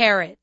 carrot.